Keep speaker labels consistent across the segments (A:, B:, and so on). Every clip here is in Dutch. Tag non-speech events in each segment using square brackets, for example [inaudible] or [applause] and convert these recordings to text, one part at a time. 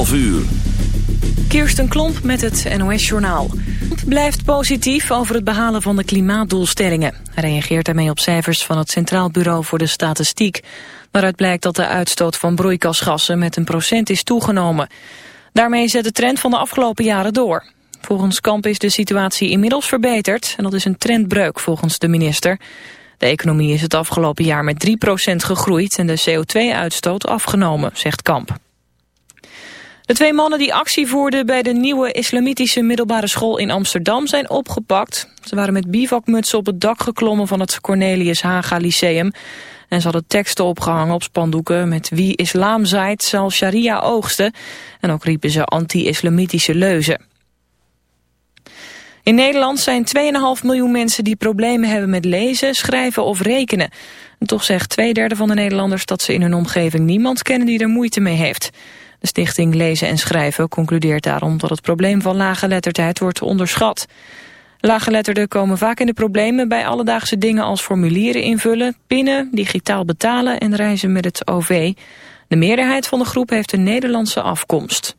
A: 11 uur.
B: Kirsten Klomp met het NOS-journaal. blijft positief over het behalen van de klimaatdoelstellingen. Hij reageert daarmee op cijfers van het Centraal Bureau voor de Statistiek... waaruit blijkt dat de uitstoot van broeikasgassen met een procent is toegenomen. Daarmee zet de trend van de afgelopen jaren door. Volgens Kamp is de situatie inmiddels verbeterd... en dat is een trendbreuk volgens de minister... De economie is het afgelopen jaar met 3% gegroeid en de CO2-uitstoot afgenomen, zegt Kamp. De twee mannen die actie voerden bij de nieuwe islamitische middelbare school in Amsterdam zijn opgepakt. Ze waren met bivakmutsen op het dak geklommen van het Cornelius Haga Lyceum. En ze hadden teksten opgehangen op spandoeken met wie islam zaait zal sharia oogsten. En ook riepen ze anti-islamitische leuzen. In Nederland zijn 2,5 miljoen mensen die problemen hebben met lezen, schrijven of rekenen. En toch zegt twee derde van de Nederlanders dat ze in hun omgeving niemand kennen die er moeite mee heeft. De stichting Lezen en Schrijven concludeert daarom dat het probleem van lage letterdheid wordt onderschat. Laaggeletterden komen vaak in de problemen bij alledaagse dingen als formulieren invullen, pinnen, digitaal betalen en reizen met het OV. De meerderheid van de groep heeft een Nederlandse afkomst.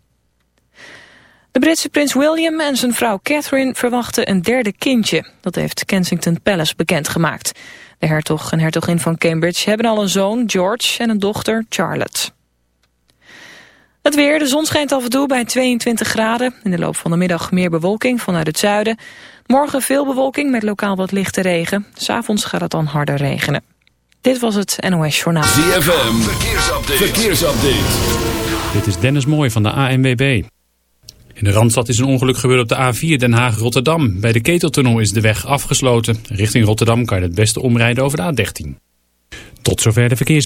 B: De Britse prins William en zijn vrouw Catherine verwachten een derde kindje. Dat heeft Kensington Palace bekendgemaakt. De hertog en hertogin van Cambridge hebben al een zoon, George, en een dochter, Charlotte. Het weer, de zon schijnt af en toe bij 22 graden. In de loop van de middag meer bewolking vanuit het zuiden. Morgen veel bewolking met lokaal wat lichte regen. S'avonds gaat het dan harder regenen. Dit was het NOS Journaal.
A: ZFM, verkeersupdate. verkeersupdate.
C: Dit is Dennis Mooij van de ANWB. In de Randstad is een ongeluk gebeurd op de A4 Den Haag-Rotterdam. Bij de Keteltunnel is de weg afgesloten. Richting Rotterdam kan je het beste omrijden over de A13. Tot zover de verkeers...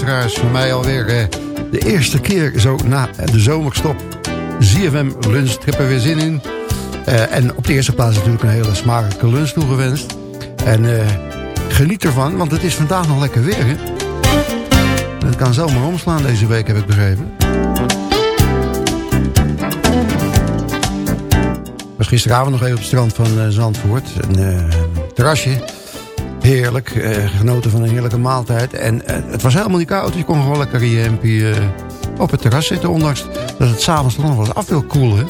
D: Luisteraars, voor mij alweer eh, de eerste keer zo na de zomerstop. ZFM lunch, ik heb er weer zin in. Eh, en op de eerste plaats natuurlijk een hele smakelijke lunch toegewenst. En eh, geniet ervan, want het is vandaag nog lekker weer. Hè? Het kan zomaar omslaan deze week, heb ik begrepen. Was gisteravond nog even op het strand van Zandvoort. Een terrasje. Heerlijk. eh, genoten van een heerlijke maaltijd. En eh, het was helemaal niet koud. Je kon gewoon lekker je eh, op het terras zitten. Ondanks dat het s'avonds nog eens af wil koelen.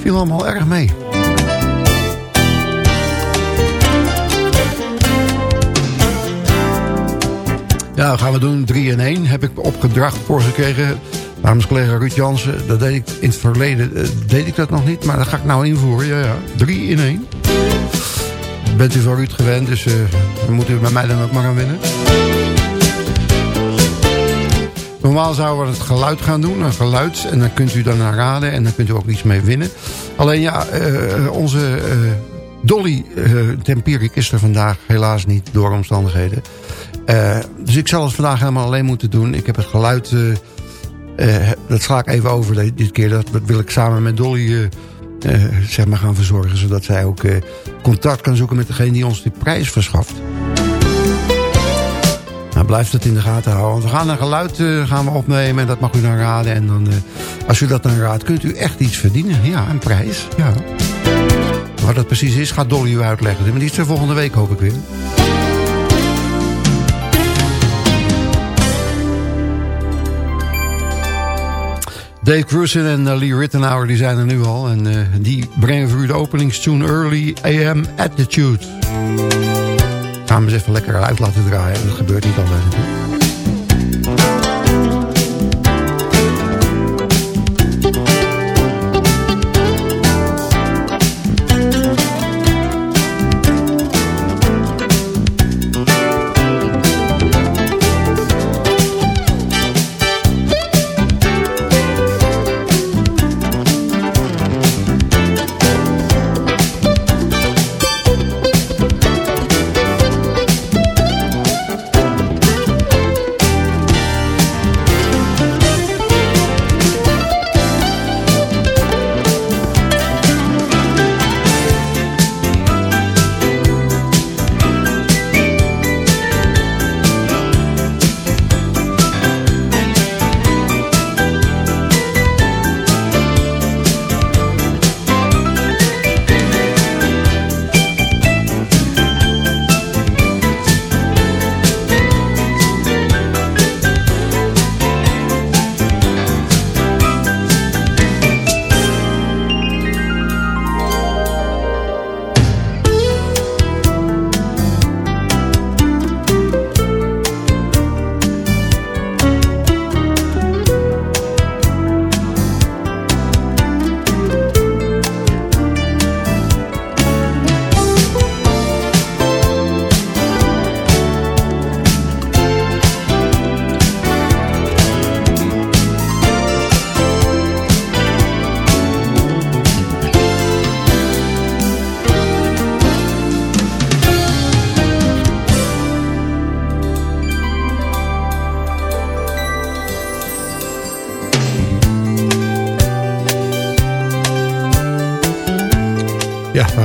D: Viel allemaal erg mee. Ja, gaan we doen 3 in 1. Heb ik opgedracht voor gekregen. Namens collega Ruud Jansen, dat deed ik in het verleden eh, deed ik dat nog niet, maar dat ga ik nou invoeren. Ja, ja. Drie in één. Bent u van Ruud gewend, dus uh, moet u bij mij dan ook maar aan winnen. Normaal zouden we het geluid gaan doen, een geluid. En dan kunt u naar raden en dan kunt u ook iets mee winnen. Alleen ja, uh, onze uh, Dolly Tempierik is er vandaag helaas niet door omstandigheden. dus ik zal het vandaag helemaal alleen moeten doen. Ik heb het geluid, dat sla ik even over dit keer. Dat wil ik samen met Dolly zeg maar gaan verzorgen. Zodat zij ook contact kan zoeken met degene die ons die prijs verschaft. Nou, blijft het in de gaten houden. Want we gaan een geluid uh, gaan we opnemen en dat mag u dan raden. En dan, uh, als u dat dan raadt, kunt u echt iets verdienen. Ja, een prijs. Ja. Wat dat precies is, gaat Dolly u uitleggen. Maar die is er volgende week hoop ik weer. Dave Cruisen en uh, Lee Rittenauer die zijn er nu al. En uh, die brengen voor u de openingstune Early AM Attitude. Gaan we eens even lekker uit laten draaien. Dat gebeurt niet altijd natuurlijk.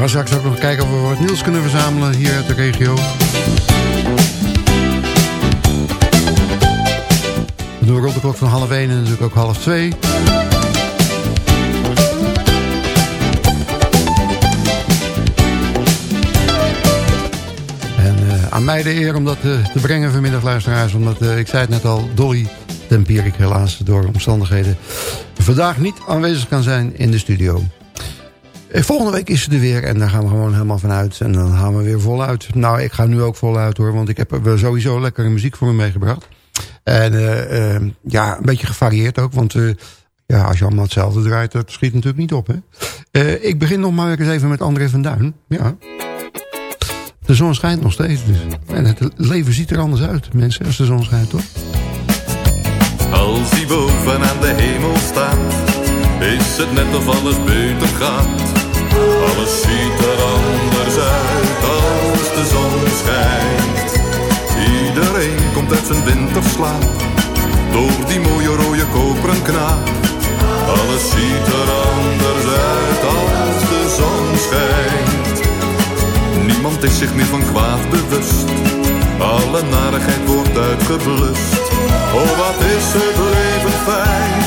D: Gaan straks ook nog kijken of we wat nieuws kunnen verzamelen hier uit de regio. We doen rond de klok van half 1 en natuurlijk ook half 2. En uh, aan mij de eer om dat uh, te brengen vanmiddag, luisteraars. Omdat, uh, ik zei het net al, Dolly Tempierik helaas door omstandigheden... vandaag niet aanwezig kan zijn in de studio. Eh, volgende week is ze er weer en daar gaan we gewoon helemaal vanuit. En dan gaan we weer voluit. Nou, ik ga nu ook voluit hoor, want ik heb sowieso lekkere muziek voor me meegebracht. En uh, uh, ja, een beetje gevarieerd ook, want uh, ja, als je allemaal hetzelfde draait, dat schiet natuurlijk niet op. Hè? ik begin nog maar eens even met André van Duin. Ja. De zon schijnt nog steeds. Dus. En het leven ziet er anders uit, mensen, als de zon schijnt, toch?
E: Als die boven aan de hemel staat, is het net of alles beter gaat. Alles ziet er anders uit als de zon schijnt. Iedereen komt uit zijn winterslaap, door die mooie rode koperen knaap. Alles ziet er anders uit als de zon schijnt. Niemand is zich meer van kwaad bewust, alle narigheid wordt uitgeblust. Oh wat is het leven fijn,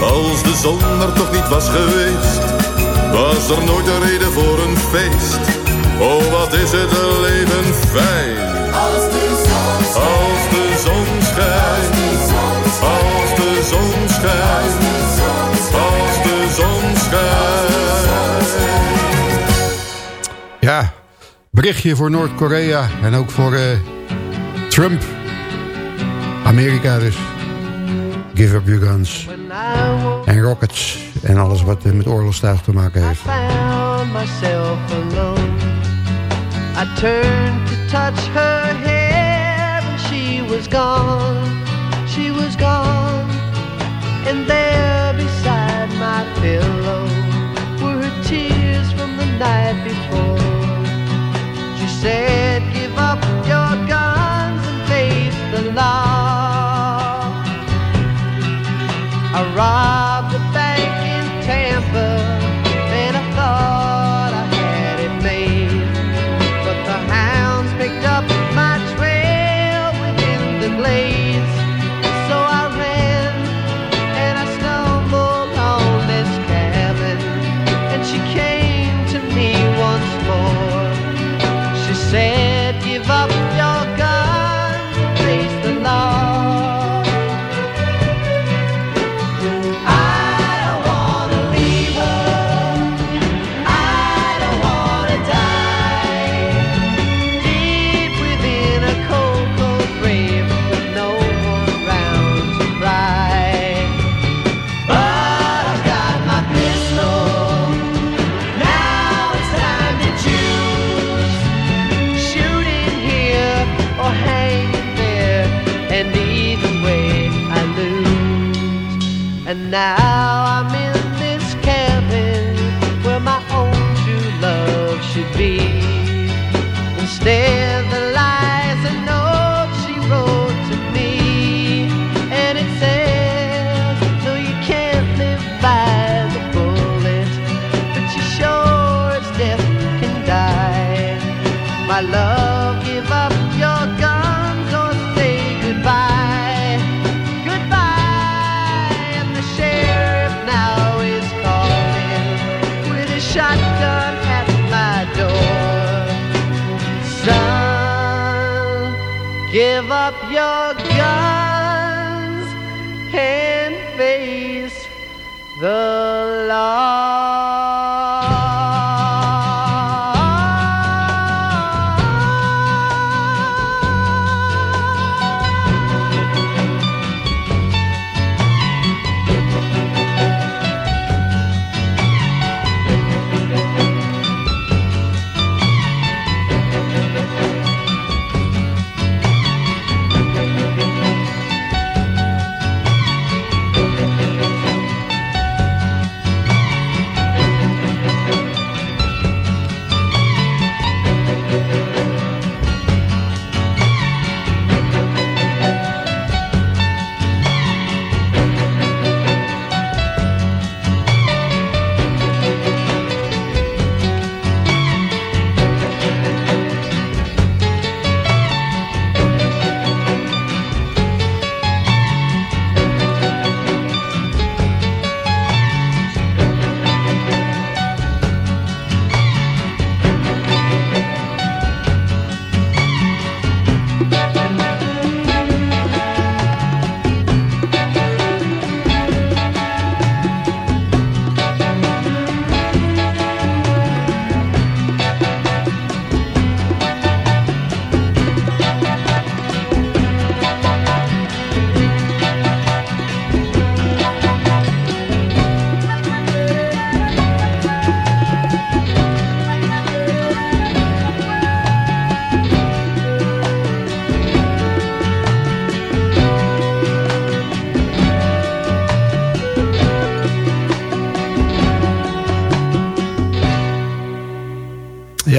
E: Als de zon er toch niet was geweest, was er nooit een reden voor een feest. Oh, wat is het leven fijn. Als de zon schijnt. Als de zon schijnt. Als de zon schijnt. Als de zon schijnt.
D: Ja, berichtje voor Noord-Korea en ook voor eh, Trump. Amerika dus. Give up your guns. En rockets. En alles wat met oorlogstuig te maken heeft.
F: I turned to touch her hair and she was gone. She was gone. And there beside my pillow were her tears from the night before. She said, Give up your guns and face the law. I robbed a bank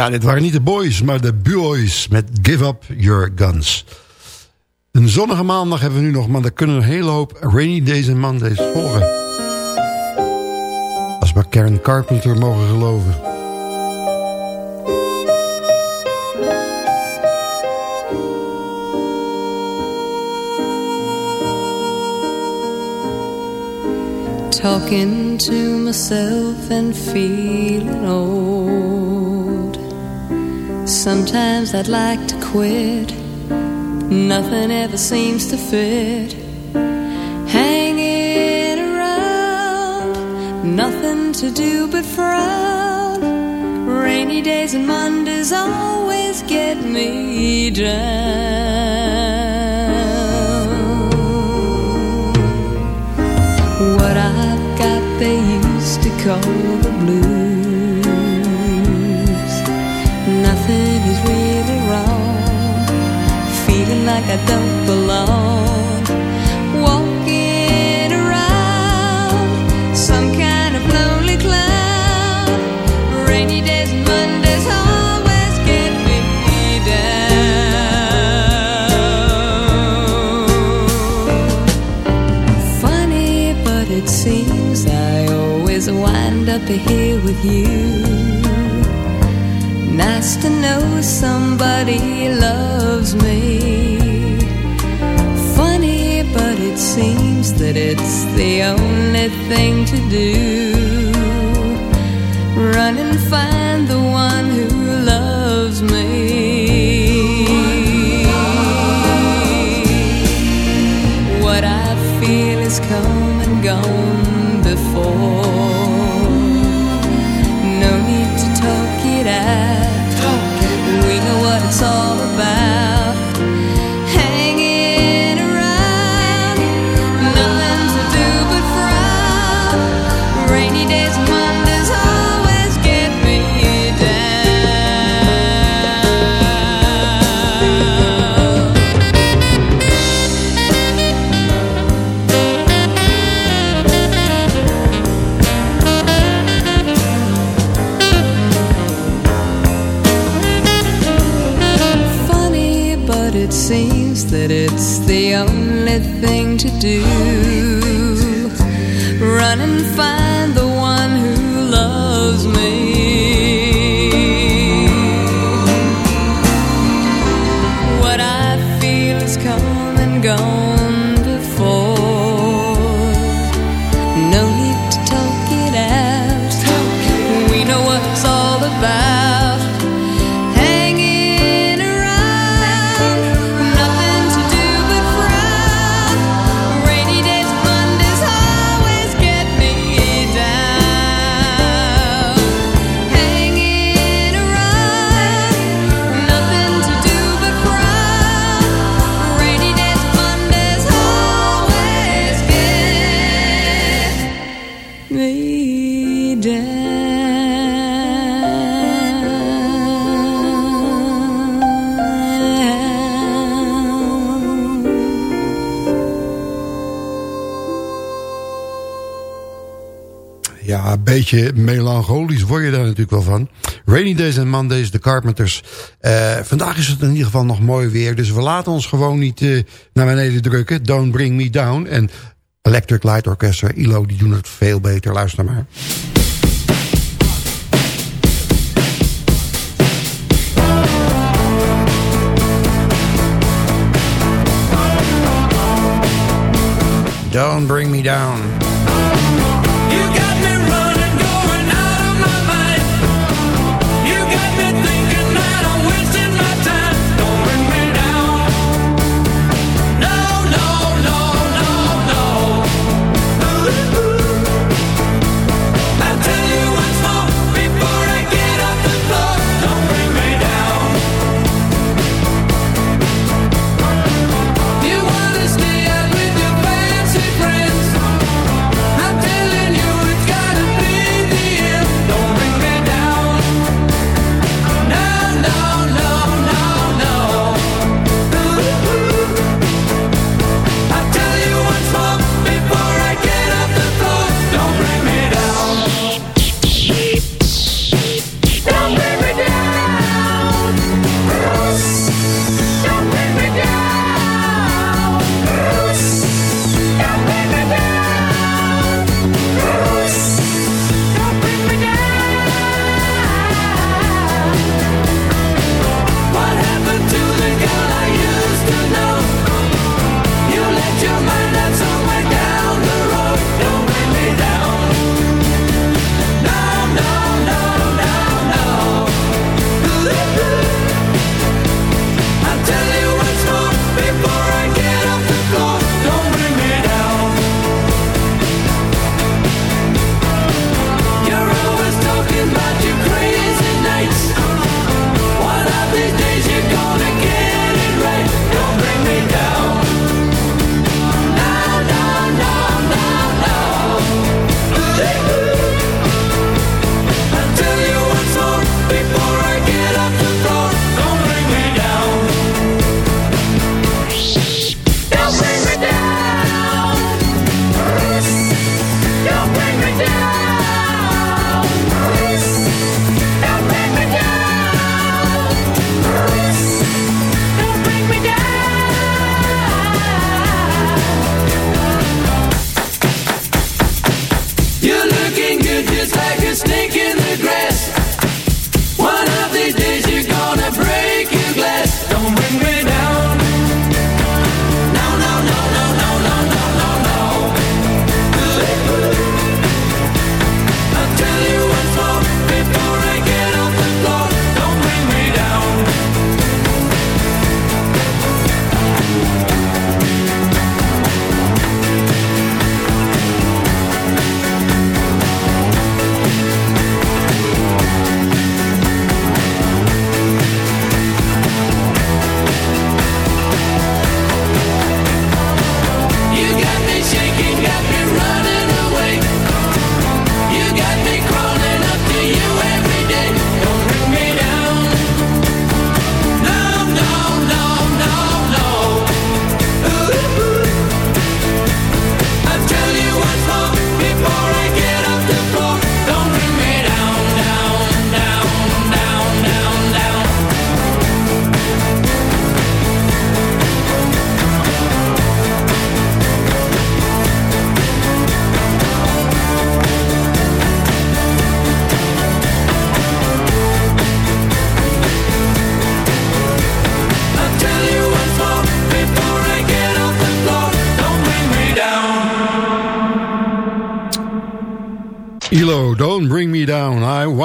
D: Ja, dit waren niet de boys, maar de boys met Give Up Your Guns. Een zonnige maandag hebben we nu nog, maar er kunnen een hele hoop rainy days en Mondays volgen. Als maar Karen Carpenter mogen geloven.
G: Talking to myself and feeling old. Sometimes I'd like to quit. Nothing ever seems to fit. Hanging around, nothing to do but frown. Rainy days and Mondays always get me down. What I've got they used to call the blues. I don't belong. Walking around some kind of lonely clown. Rainy days and Mondays always get me down. Funny, but it seems I always wind up here with you. Nice to know somebody loves me. Seems that it's the only thing to do. Run and find the one who loves me. What I feel is come and gone the only thing to do. Run and find
D: beetje melancholisch word je daar natuurlijk wel van. Rainy Days and Mondays, de Carpenters. Eh, vandaag is het in ieder geval nog mooi weer. Dus we laten ons gewoon niet eh, naar beneden drukken. Don't Bring Me Down. En Electric Light Orchestra, ILO, die doen het veel beter. Luister maar. Don't Bring Me Down.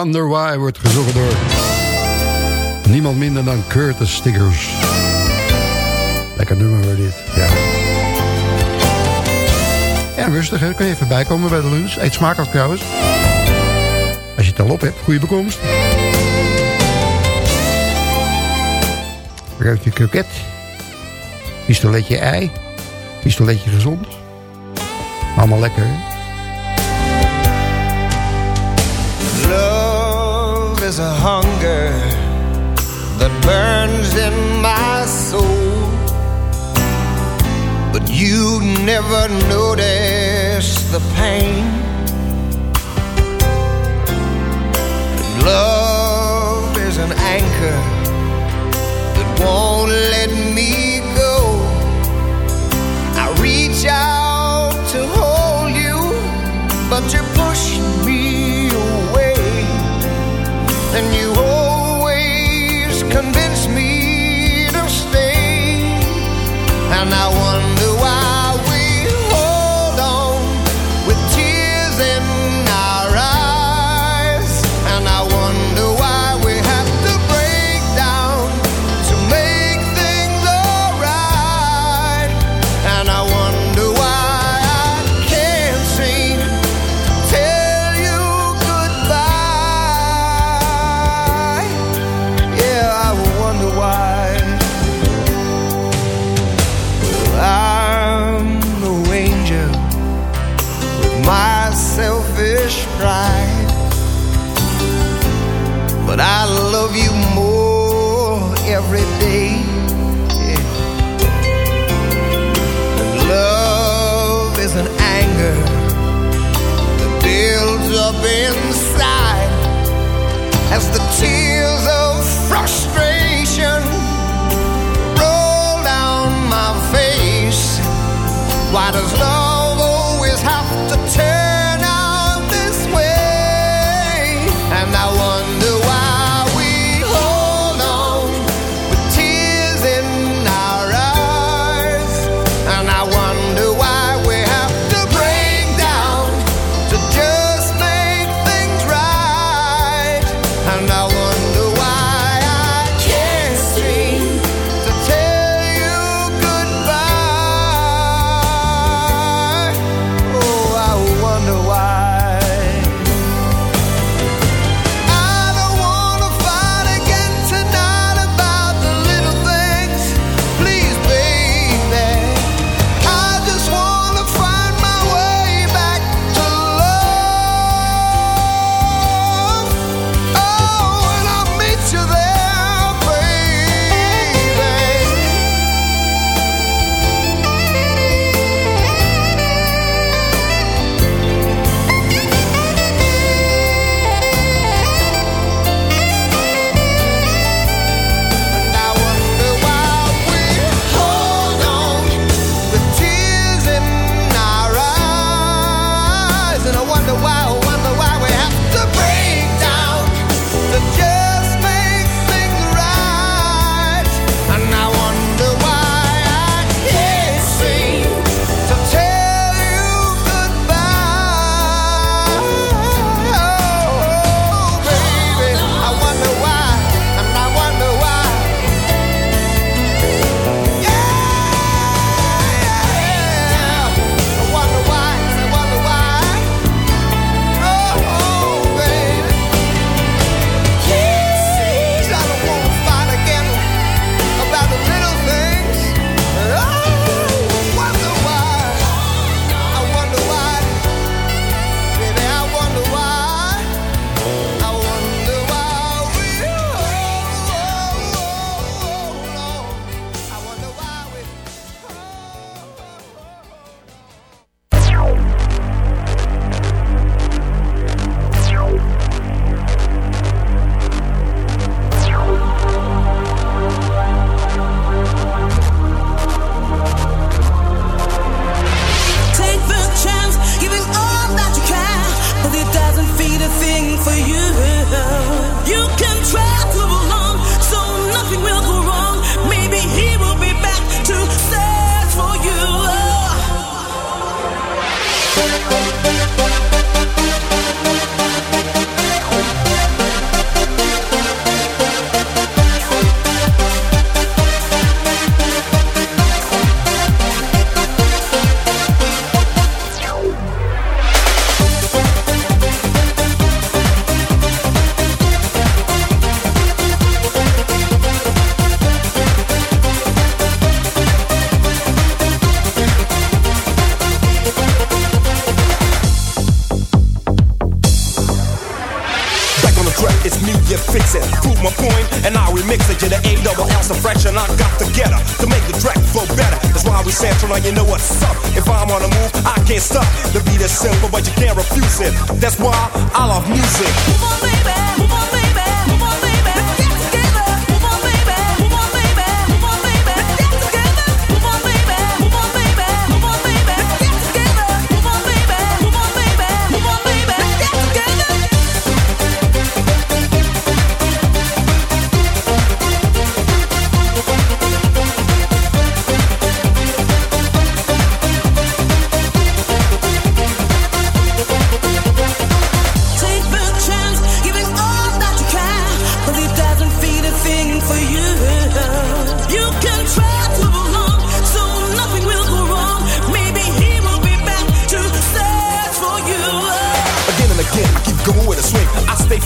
D: Wonder Why wordt gezongen door niemand minder dan Curtis Stiggers. Lekker nummer dit. Ja. En rustig, hè. kun je even bijkomen bij de lunch. Eet smakelijk trouwens. Als je het al op hebt, goede bekomst. Broodje kroket. Pistoletje ei. Pistoletje gezond. Allemaal lekker, hè?
H: Is a hunger that burns in my soul. But you never notice the pain. Love is an anchor that won't let me go. I reach out to hold you, but you're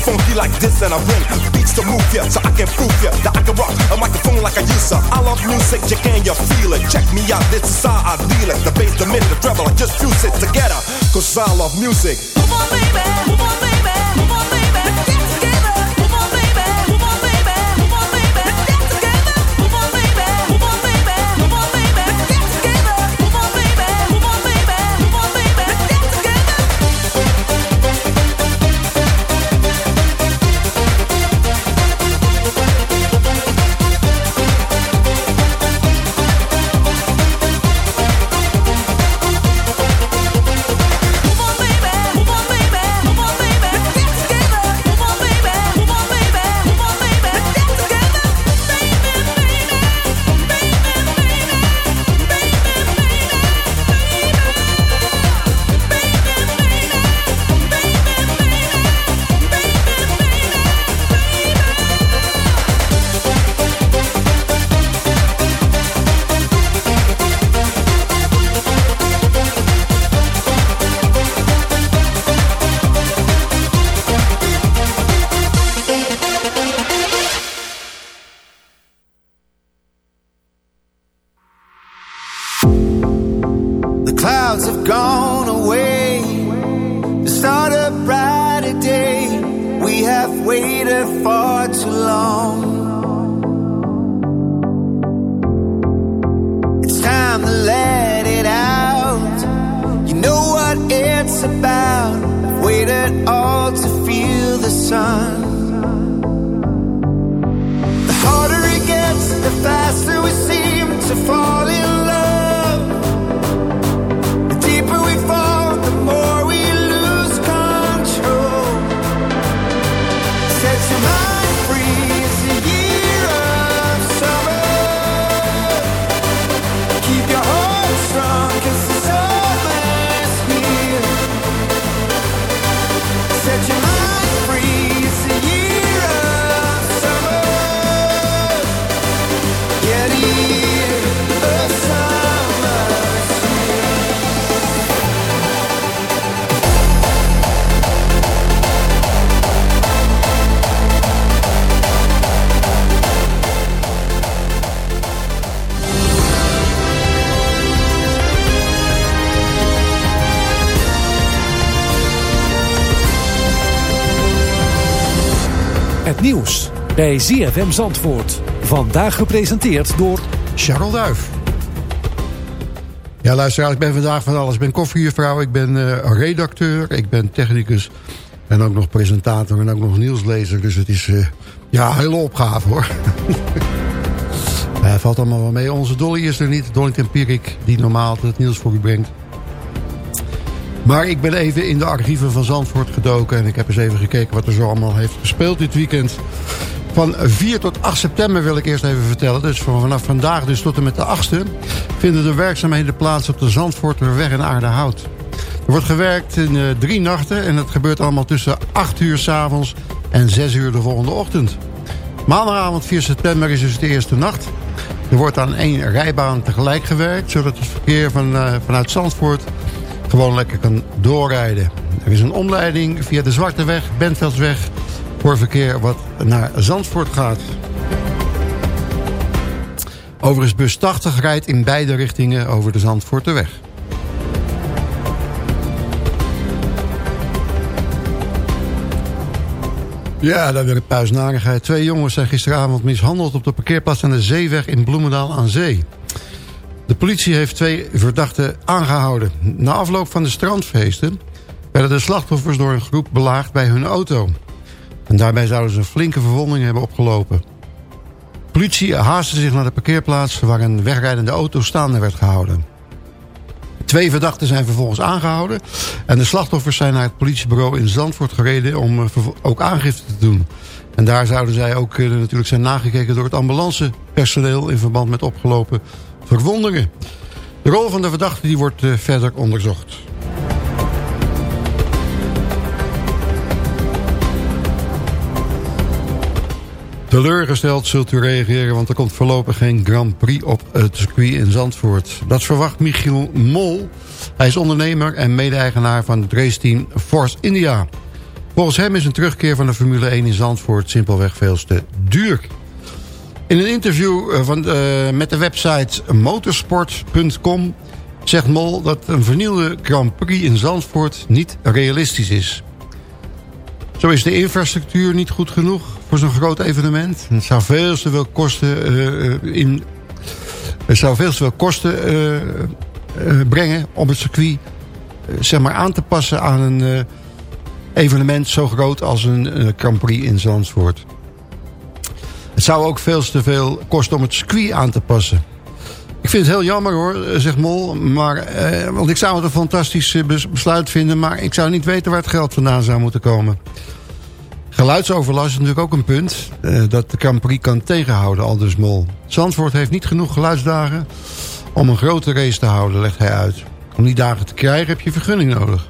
H: funky like this and I ring. Beats to move ya, so I can prove ya that I can rock a microphone like I used to. I love music, you can you feel it? Check me out, this is how I deal it. The bass, the mid, the treble, I just fuse it together. Cause I love music. Move on, baby, move on, baby,
I: bij ZFM Zandvoort. Vandaag gepresenteerd door...
D: Charles Duif. Ja, luisteraars, ik ben vandaag van alles. Ik ben koffiejuffrouw, ik ben eh, redacteur, ik ben technicus... en ook nog presentator en ook nog nieuwslezer. Dus het is eh, ja, hele opgave, hoor. [laughs] Eh, valt allemaal wel mee. Onze Dolly is er niet, Dolly Tempierik... die normaal het nieuws voor u brengt. Maar ik ben even in de archieven van Zandvoort gedoken... en ik heb eens even gekeken wat er zo allemaal heeft gespeeld dit weekend. Van 4 tot 8 september wil ik eerst even vertellen. Dus van vanaf vandaag dus tot en met de 8e... vinden de werkzaamheden plaats op de Zandvoorterweg in Aardehout. Er wordt gewerkt in eh, drie nachten... en het gebeurt allemaal tussen 8 uur s'avonds en 6 uur de volgende ochtend. Maandagavond 4 september is dus de eerste nacht. Er wordt aan één rijbaan tegelijk gewerkt... zodat het verkeer van, eh, vanuit Zandvoort gewoon lekker kan doorrijden. Er is een omleiding via de Zwarte Weg, Bentveldsweg... voor verkeer wat naar Zandvoort gaat. Overigens bus 80 rijdt in beide richtingen over de Zandvoorterweg. Ja, daar weer een puisnarigheid. Twee jongens zijn gisteravond mishandeld op de parkeerplaats aan de Zeeweg in Bloemendaal aan Zee. De politie heeft twee verdachten aangehouden. Na afloop van de strandfeesten werden de slachtoffers door een groep belaagd bij hun auto. En daarbij zouden ze flinke verwonding hebben opgelopen. Politie haastte zich naar de parkeerplaats waar een wegrijdende auto staande werd gehouden. Twee verdachten zijn vervolgens aangehouden. En de slachtoffers zijn naar het politiebureau in Zandvoort gereden om eh, ook aangifte te doen. En daar zouden zij ook eh, natuurlijk zijn nagekeken door het ambulancepersoneel in verband met opgelopen verwondingen. De rol van de verdachte die wordt eh, verder onderzocht. Teleurgesteld zult u reageren, want er komt voorlopig geen Grand Prix op het circuit in Zandvoort. Dat verwacht Michiel Mol. Hij is ondernemer en mede-eigenaar van het raceteam Force India. Volgens hem is een terugkeer van de Formule 1 in Zandvoort simpelweg veel te duur. In een interview eh, van, eh, met de website motorsport.com zegt Mol dat een vernieuwde Grand Prix in Zandvoort niet realistisch is. Zo is de infrastructuur niet goed genoeg voor zo'n groot evenement. Het zou veel te veel kosten, eh, eh, in, het zou veel te veel kosten eh, brengen om het circuit zeg maar aan te passen aan een evenement zo groot als een Grand Prix in Zandvoort. Het zou ook veel te veel kosten om het circuit aan te passen. Ik vind het heel jammer hoor, eh, zegt Mol. Maar, eh, want ik zou het een fantastisch eh, bes- besluit vinden... maar ik zou niet weten waar het geld vandaan zou moeten komen. Geluidsoverlast is natuurlijk ook een punt... eh, dat de Grand Prix kan tegenhouden, aldus Mol. Zandvoort heeft niet genoeg geluidsdagen... om een grote race te houden, legt hij uit. Om die dagen te krijgen heb je vergunning nodig.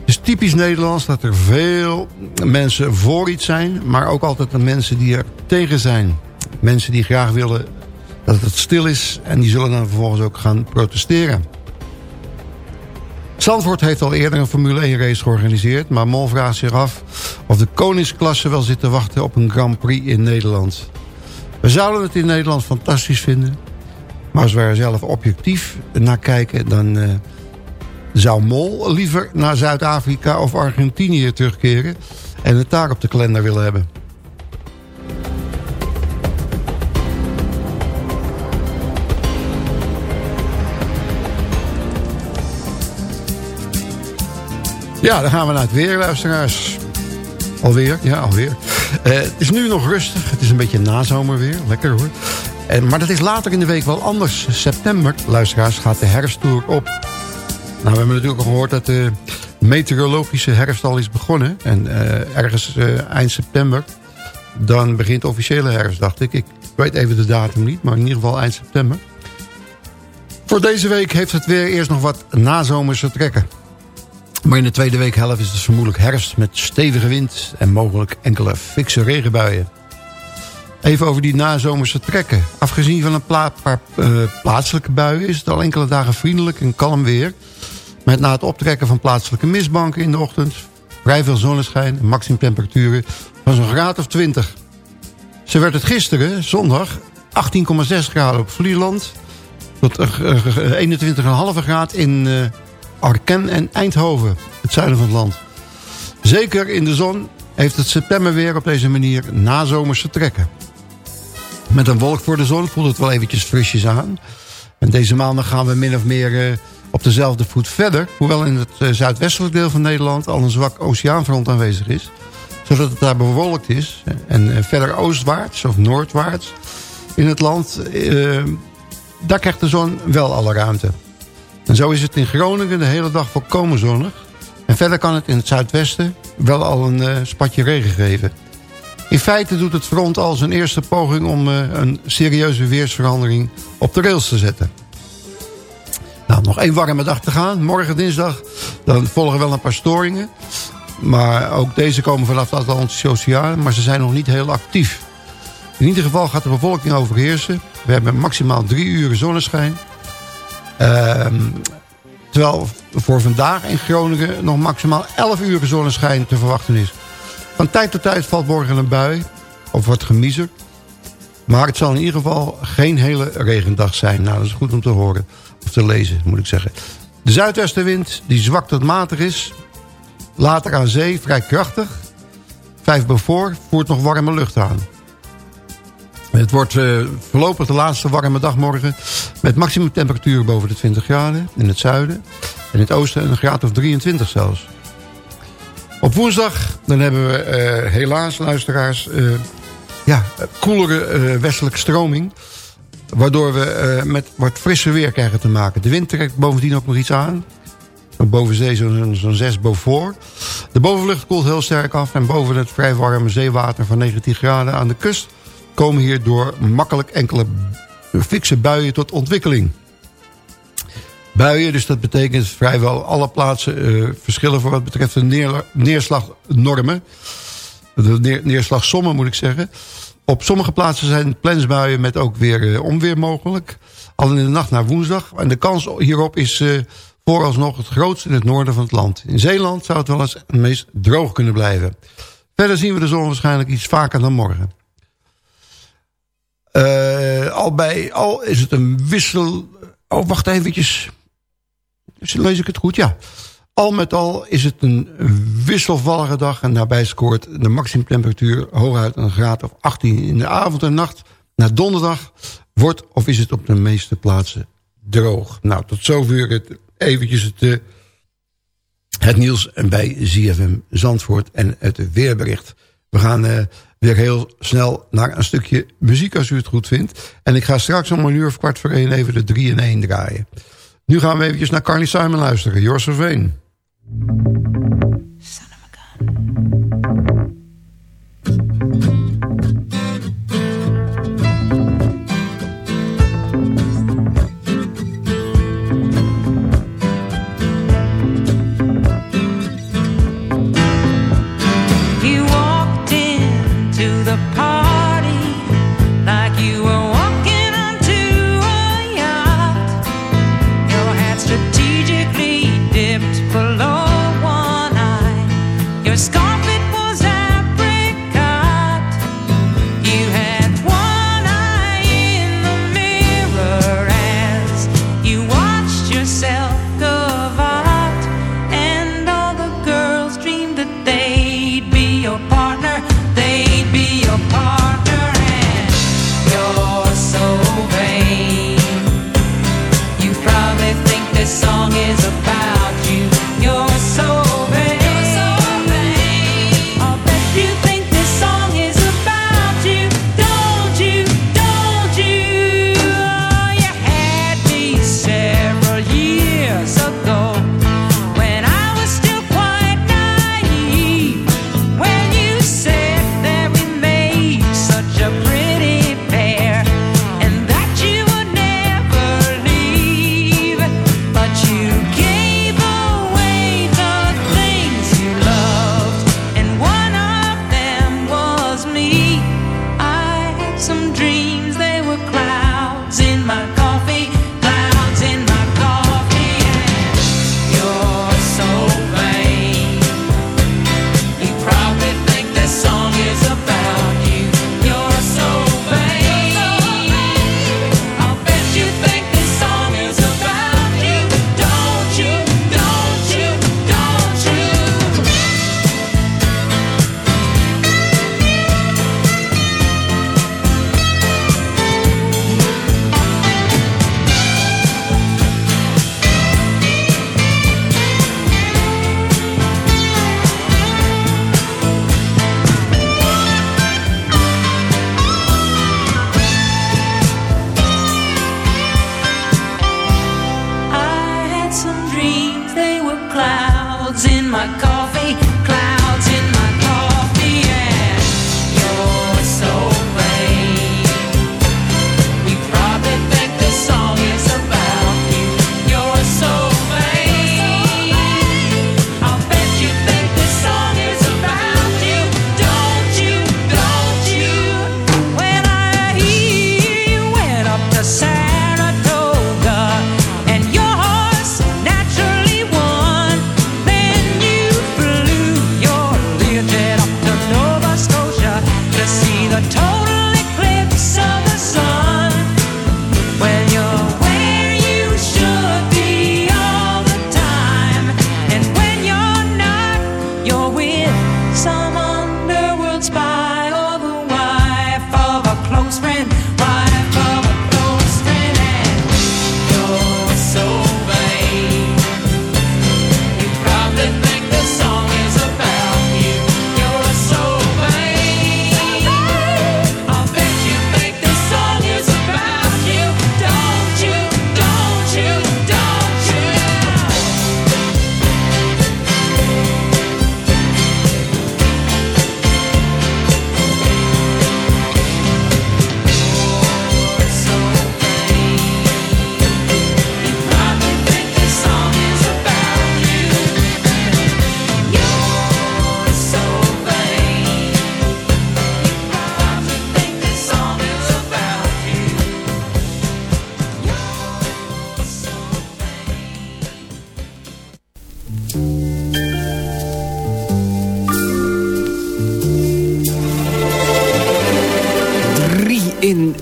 D: Het is typisch Nederlands dat er veel mensen voor iets zijn... maar ook altijd de mensen die er tegen zijn. Mensen die graag willen dat het stil is... en die zullen dan vervolgens ook gaan protesteren. Zandvoort heeft al eerder een Formule 1 race georganiseerd... maar Mol vraagt zich af of de koningsklasse wel zit te wachten op een Grand Prix in Nederland. We zouden het in Nederland fantastisch vinden... maar als we er zelf objectief naar kijken... dan eh, zou Mol liever naar Zuid-Afrika of Argentinië terugkeren... en het daar op de kalender willen hebben. Ja, dan gaan we naar het weer, luisteraars. Alweer, ja, alweer. Eh, het is nu nog rustig. Het is een beetje nazomerweer. Lekker hoor. En, maar dat is later in de week wel anders. September, luisteraars, gaat de herfsttour op. Nou, we hebben natuurlijk al gehoord dat de meteorologische herfst al is begonnen. En eh, ergens eh, eind september, dan begint de officiële herfst, dacht ik. Ik weet even de datum niet, maar in ieder geval eind september. Voor deze week heeft het weer eerst nog wat nazomerse trekken. Maar in de tweede weekhelft is het vermoedelijk herfst met stevige wind en mogelijk enkele fikse regenbuien. Even over die nazomerse trekken. Afgezien van een paar eh, plaatselijke buien is het al enkele dagen vriendelijk en kalm weer. Met na het optrekken van plaatselijke mistbanken in de ochtend... vrij veel zonneschijn en maximumtemperaturen van zo'n graad of 20. Ze werd het gisteren, zondag, 18,6 graden op Vlieland... tot eh, eh, 21,5 graad in eh Arken en Eindhoven, het zuiden van het land. Zeker in de zon heeft het september weer op deze manier nazomerse trekken. Met een wolk voor de zon voelt het wel eventjes frisjes aan. En deze maandag gaan we min of meer eh, op dezelfde voet verder. Hoewel in het eh, zuidwestelijk deel van Nederland al een zwak oceaanfront aanwezig is. Zodat het daar bewolkt is. En eh, verder oostwaarts of noordwaarts in het land... daar krijgt de zon wel alle ruimte. En zo is het in Groningen de hele dag volkomen zonnig. En verder kan het in het zuidwesten wel al een eh, spatje regen geven. In feite doet het front al zijn eerste poging om eh, een serieuze weersverandering op de rails te zetten. Nou, nog één warme dag te gaan. Morgen dinsdag dan volgen wel een paar storingen. Maar ook deze komen vanaf de Atlantische Oceaan. Maar ze zijn nog niet heel actief. In ieder geval gaat de bevolking overheersen. We hebben maximaal drie uur zonneschijn. Ehm, terwijl voor vandaag in Groningen nog maximaal 11 uur zonneschijn te verwachten is. Van tijd tot tijd valt morgen een bui of wat gemiezer. Maar het zal in ieder geval geen hele regendag zijn. Nou, dat is goed om te horen. Of te lezen, moet ik zeggen. De zuidwestenwind, die zwak tot matig is. Later aan zee vrij krachtig. 5 Beaufort voert nog warme lucht aan. Het wordt eh, voorlopig de laatste warme dag morgen... met maximum temperatuur boven de 20 graden in het zuiden. En in het oosten een graad of 23 zelfs. Op woensdag dan hebben we eh, helaas, luisteraars... eh, ja, koelere westelijke stroming... waardoor we met wat frisser weer krijgen te maken. De wind trekt bovendien ook nog iets aan... Boven zee zo'n zo'n 6 Beaufort. De bovenlucht koelt heel sterk af... en boven het vrij warme zeewater van 19 graden aan de kust... komen hierdoor makkelijk enkele fikse buien tot ontwikkeling. Buien, dus dat betekent vrijwel alle plaatsen eh, verschillen... voor wat betreft de neer, neerslagnormen. De neer, neerslagsommen moet ik zeggen. Op sommige plaatsen zijn plensbuien met ook weer eh, onweer mogelijk. Al in de nacht naar woensdag. En de kans hierop is... eh, vooralsnog het grootst in het noorden van het land. In Zeeland zou het wel eens het meest droog kunnen blijven. Verder zien we de zon waarschijnlijk iets vaker dan morgen. Eh, al bij al is het een wissel... Oh, wacht eventjes. Lees ik het goed? Ja. Al met al is het een wisselvallige dag... en daarbij scoort de maximumtemperatuur hooguit een graad of 18 in de avond en nacht. Na donderdag wordt of is het op de meeste plaatsen droog. Nou, tot zover het, eventjes het, eh, het nieuws bij ZFM Zandvoort en het weerbericht. We gaan eh, weer heel snel naar een stukje muziek als u het goed vindt. En ik ga straks om een uur of kwart voor één even de 3 in 1 draaien. Nu gaan we eventjes naar Carly Simon luisteren. Yours of Veen.
J: You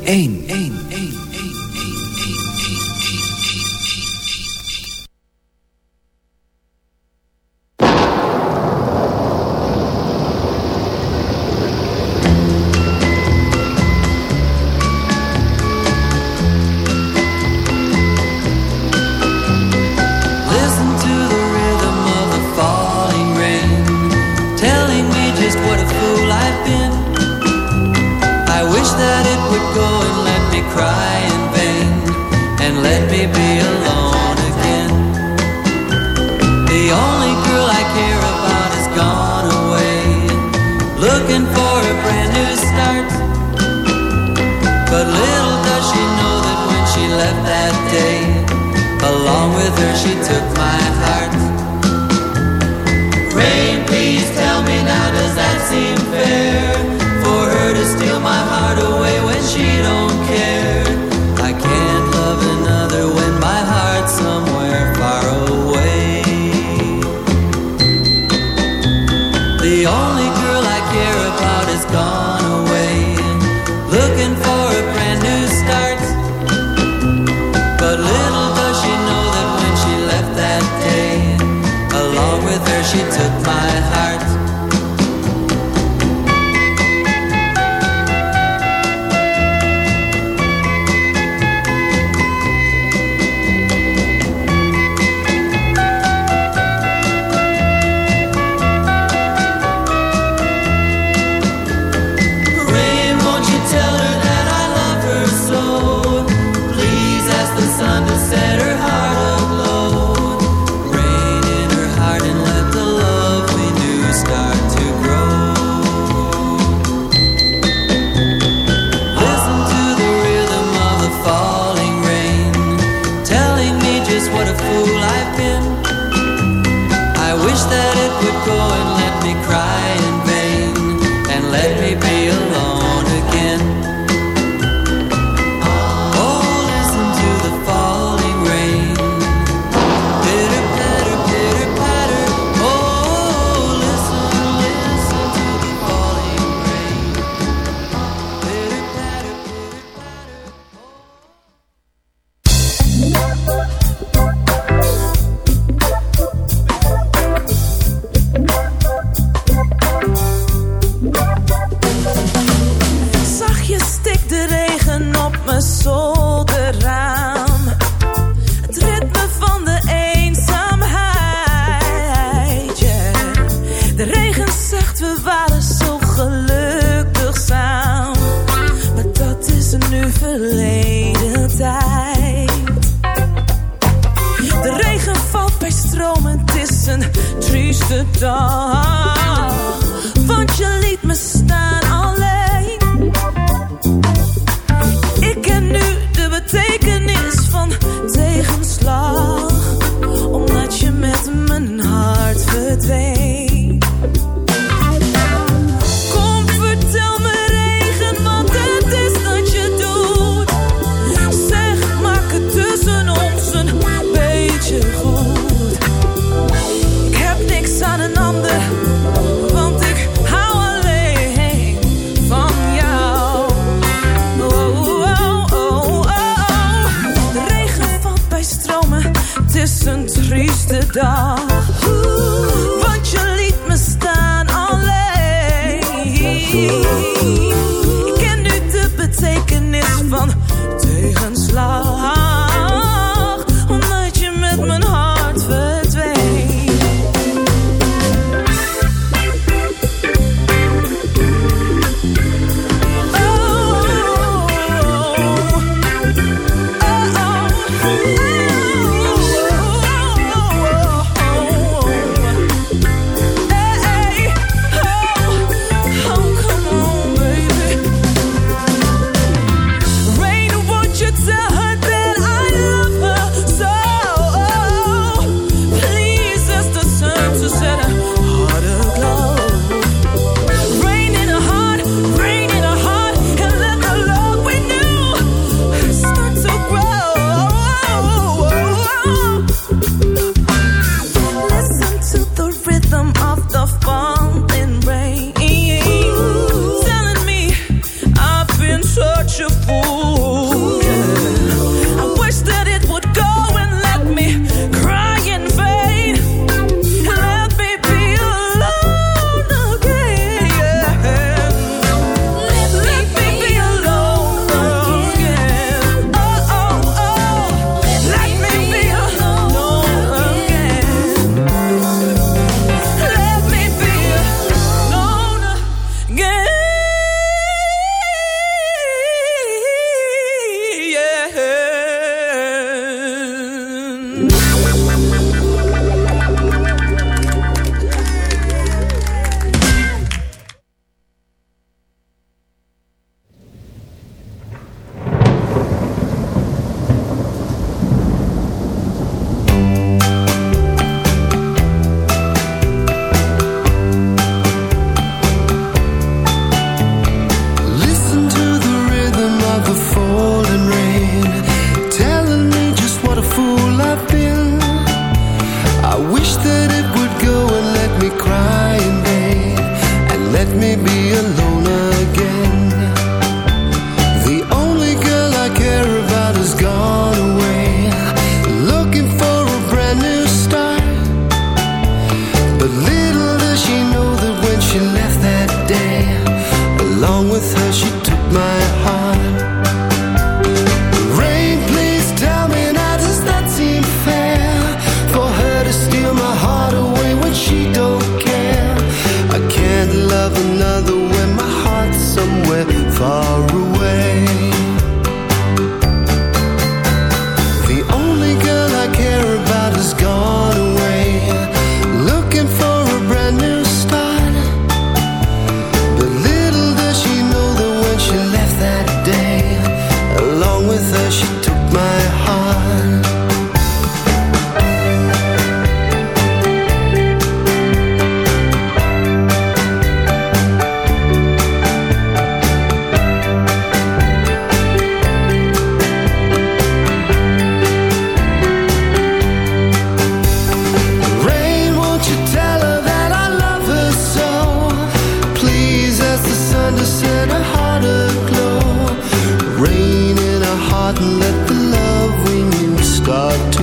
J: in
K: één.
H: Thank. got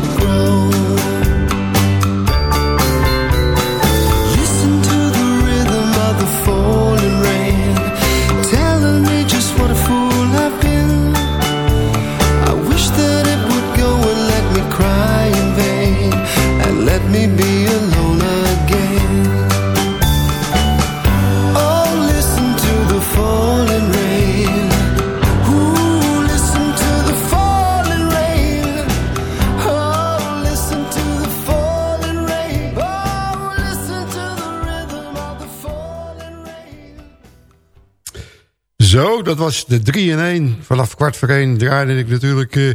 H: de 3 in 1. Vanaf kwart voor 1 draaide ik natuurlijk eh,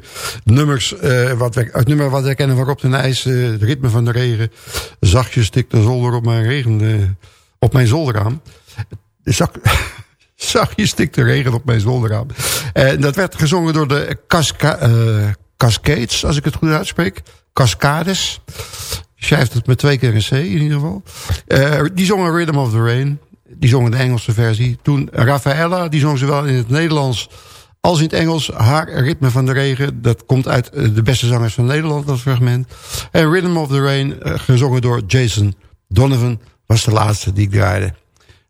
H: nummers, eh, wat het nummer wat wij kennen van Rob de eh, het ritme van de regen. Zachtjes stikt de zolder op mijn, regen, op mijn zolderraam. Zak, [laughs] zachtjes stikt de regen op mijn zolderraam. En dat werd gezongen door de Casca, Cascades, als ik het goed uitspreek. Cascades. Schrijft het met twee keer een C in ieder geval. Die zongen Rhythm of the Rain. Die zongen de Engelse versie. Toen Rafaella, die zong zowel in het Nederlands als in het Engels. Haar Ritme van de Regen. Dat komt uit eh, de beste zangers van Nederland, dat fragment. En Rhythm of the Rain, eh, gezongen door Jason Donovan, was de laatste die ik draaide.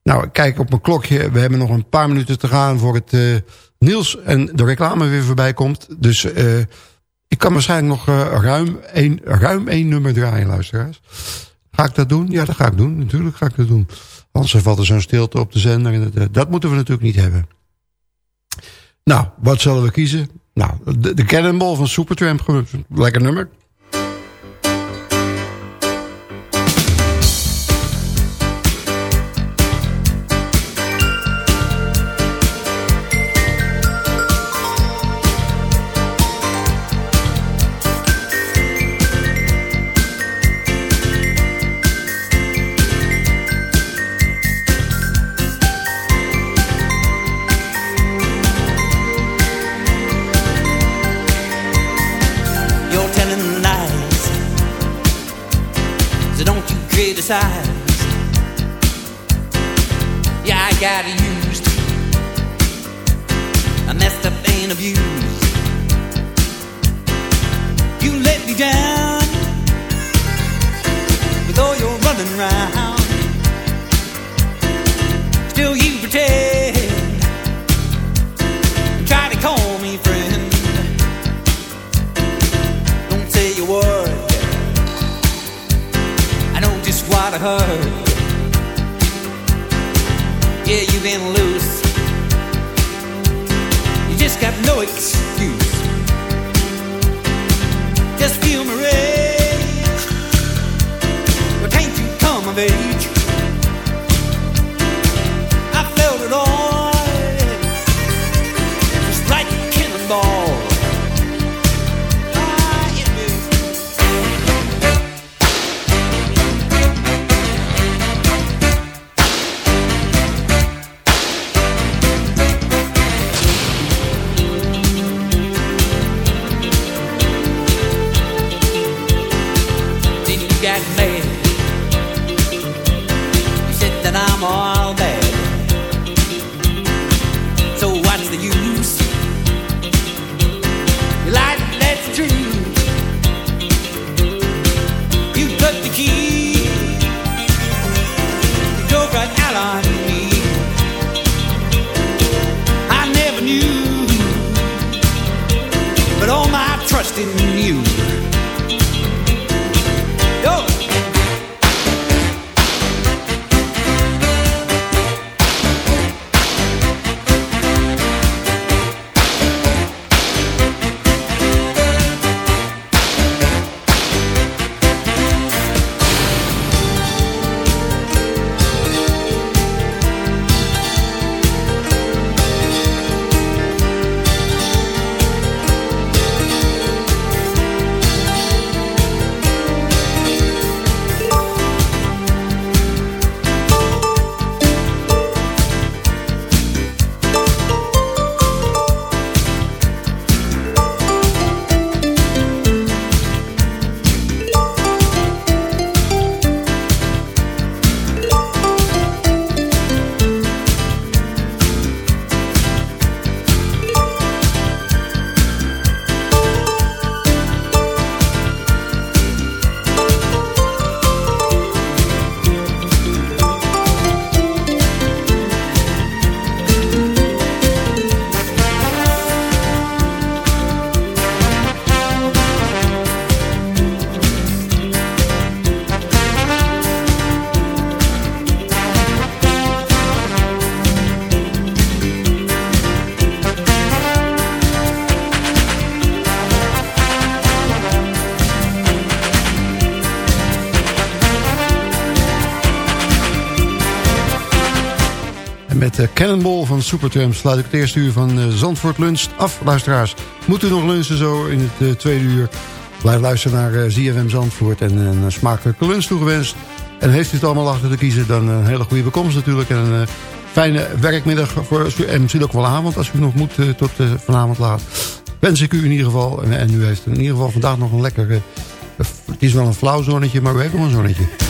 H: Nou, kijk op mijn klokje. We hebben nog een paar minuten te gaan voor het eh, nieuws en de reclame weer voorbij komt. Dus ik kan waarschijnlijk nog ruim, één, ruim één nummer draaien, luisteraars. Ga ik dat doen? Ja, dat ga ik doen. Natuurlijk ga ik dat doen. Anders valt er zo'n stilte op de zender. En dat, eh, dat moeten we natuurlijk niet hebben. Nou, wat zullen we kiezen? Nou, de, de Cannonball van Supertramp. Lekker nummer.
L: Met de Cannonball van Supertramp sluit ik het eerste uur van eh, Zandvoort Lunch af. Luisteraars, moet u nog lunchen zo in het eh, tweede uur? Blijf luisteren naar eh, ZFM Zandvoort en een smakelijke lunch toegewenst. En heeft u het allemaal achter te kiezen, dan een hele goede bekomst natuurlijk. En een fijne werkmiddag voor, en misschien ook wel avond als u nog moet tot vanavond laat. Wens ik u in ieder geval. En, u heeft in ieder geval vandaag nog een lekker... het is wel een flauw zonnetje, maar we hebben een zonnetje.